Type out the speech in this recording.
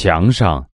墙上